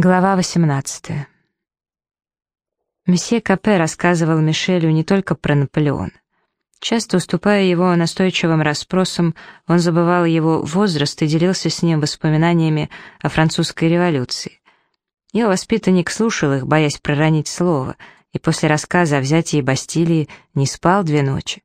Глава 18. Месье Капе рассказывал Мишелю не только про Наполеона. Часто уступая его настойчивым расспросам, он забывал его возраст и делился с ним воспоминаниями о французской революции. Его воспитанник слушал их, боясь проронить слово, и после рассказа о взятии Бастилии не спал две ночи.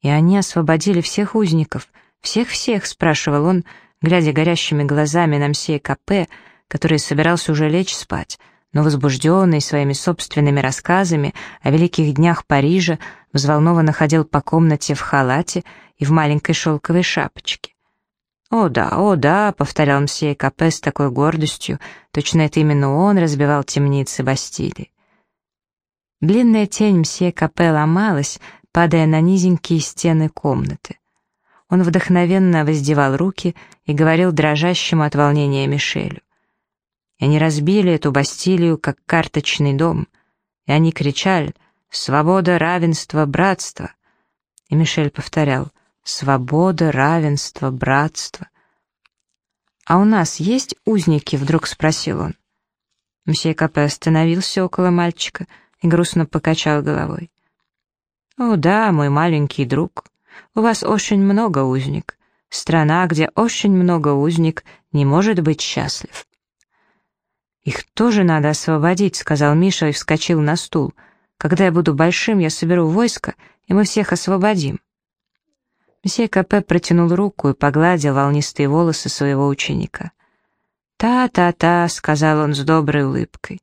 «И они освободили всех узников, всех-всех?» — спрашивал он, глядя горящими глазами на мсье Капе, — который собирался уже лечь спать, но возбужденный своими собственными рассказами о великих днях Парижа взволнованно ходил по комнате в халате и в маленькой шелковой шапочке. «О да, о да», — повторял мсье Капе с такой гордостью, точно это именно он разбивал темницы Бастилии. Длинная тень мсье Капе ломалась, падая на низенькие стены комнаты. Он вдохновенно воздевал руки и говорил дрожащему от волнения Мишелю. И они разбили эту Бастилию, как карточный дом. И они кричали «Свобода, равенство, братство!» И Мишель повторял «Свобода, равенство, братство!» «А у нас есть узники?» — вдруг спросил он. Мсье Капе остановился около мальчика и грустно покачал головой. «О да, мой маленький друг, у вас очень много узник. Страна, где очень много узник, не может быть счастлив». «Их тоже надо освободить», — сказал Миша и вскочил на стул. «Когда я буду большим, я соберу войско, и мы всех освободим». Месье Капе протянул руку и погладил волнистые волосы своего ученика. «Та-та-та», — сказал он с доброй улыбкой.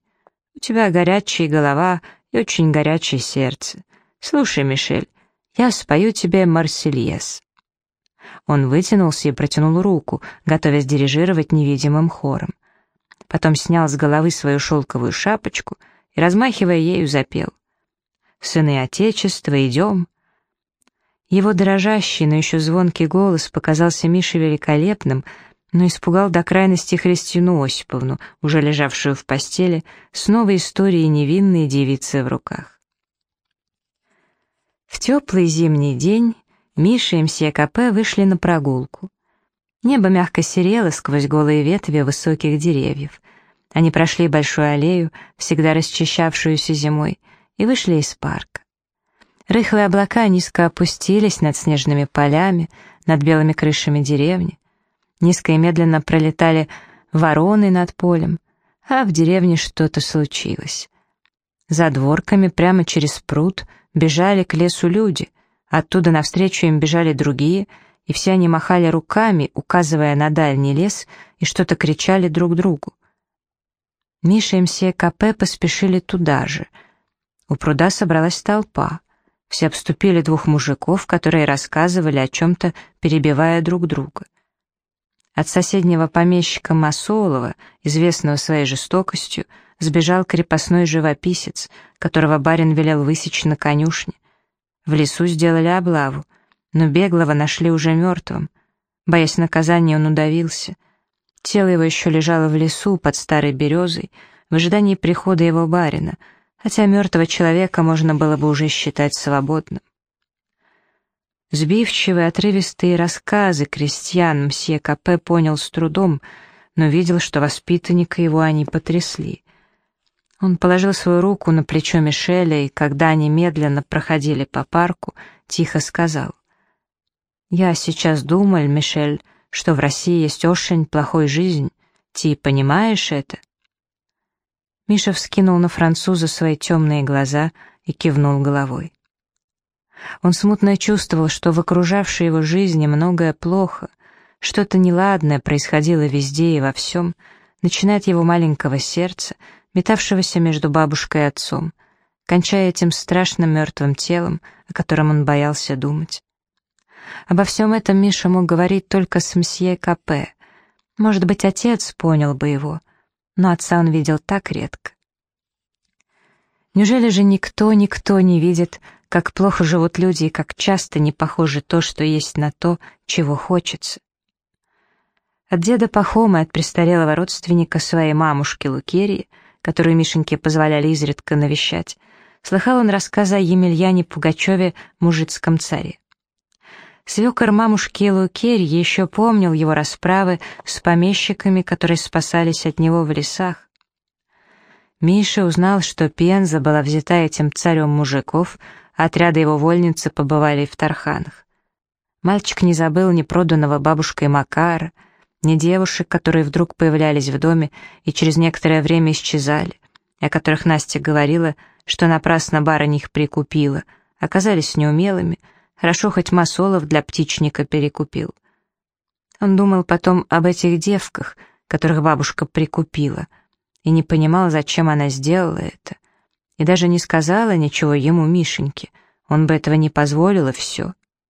«У тебя горячая голова и очень горячее сердце. Слушай, Мишель, я спою тебе Марсельес». Он вытянулся и протянул руку, готовясь дирижировать невидимым хором потом снял с головы свою шелковую шапочку и, размахивая ею, запел. «Сыны Отечества, идем!» Его дрожащий, но еще звонкий голос показался Мише великолепным, но испугал до крайности Христину Осиповну, уже лежавшую в постели, с новой историей невинной девицы в руках. В теплый зимний день Миша и мсье Капе вышли на прогулку. Небо мягко серело сквозь голые ветви высоких деревьев. Они прошли большую аллею, всегда расчищавшуюся зимой, и вышли из парка. Рыхлые облака низко опустились над снежными полями, над белыми крышами деревни. Низко и медленно пролетали вороны над полем, а в деревне что-то случилось. За дворками прямо через пруд бежали к лесу люди, оттуда навстречу им бежали другие — и все они махали руками, указывая на дальний лес, и что-то кричали друг другу. Миша и Капе поспешили туда же. У пруда собралась толпа. Все обступили двух мужиков, которые рассказывали о чем-то, перебивая друг друга. От соседнего помещика Масолова, известного своей жестокостью, сбежал крепостной живописец, которого барин велел высечь на конюшне. В лесу сделали облаву — но беглого нашли уже мертвым. Боясь наказания, он удавился. Тело его еще лежало в лесу под старой березой, в ожидании прихода его барина, хотя мертвого человека можно было бы уже считать свободным. Сбивчивые, отрывистые рассказы крестьян мсье Капе понял с трудом, но видел, что воспитанника его они потрясли. Он положил свою руку на плечо Мишеля и, когда они медленно проходили по парку, тихо сказал. «Я сейчас думал, Мишель, что в России есть очень плохой жизнь. Ты понимаешь это?» Миша вскинул на француза свои темные глаза и кивнул головой. Он смутно чувствовал, что в окружавшей его жизни многое плохо, что-то неладное происходило везде и во всем, начиная от его маленького сердца, метавшегося между бабушкой и отцом, кончая этим страшным мертвым телом, о котором он боялся думать. Обо всем этом Миша мог говорить только с мсье Капе. Может быть, отец понял бы его, но отца он видел так редко. Неужели же никто, никто не видит, как плохо живут люди и как часто не похоже то, что есть на то, чего хочется? От деда Пахома и от престарелого родственника своей мамушки Лукерии, которую Мишеньке позволяли изредка навещать, слыхал он рассказы о Емельяне Пугачеве, мужицком царе. Свекор мамушки Лукерь еще помнил его расправы с помещиками, которые спасались от него в лесах. Миша узнал, что Пенза была взята этим царем мужиков, а отряды его вольницы побывали в Тарханах. Мальчик не забыл ни проданного бабушкой Макара, ни девушек, которые вдруг появлялись в доме и через некоторое время исчезали, о которых Настя говорила, что напрасно барыня их прикупила, оказались неумелыми, хорошо хоть Масолов для птичника перекупил. Он думал потом об этих девках, которых бабушка прикупила, и не понимал, зачем она сделала это, и даже не сказала ничего ему, Мишеньке, он бы этого не позволил, и все.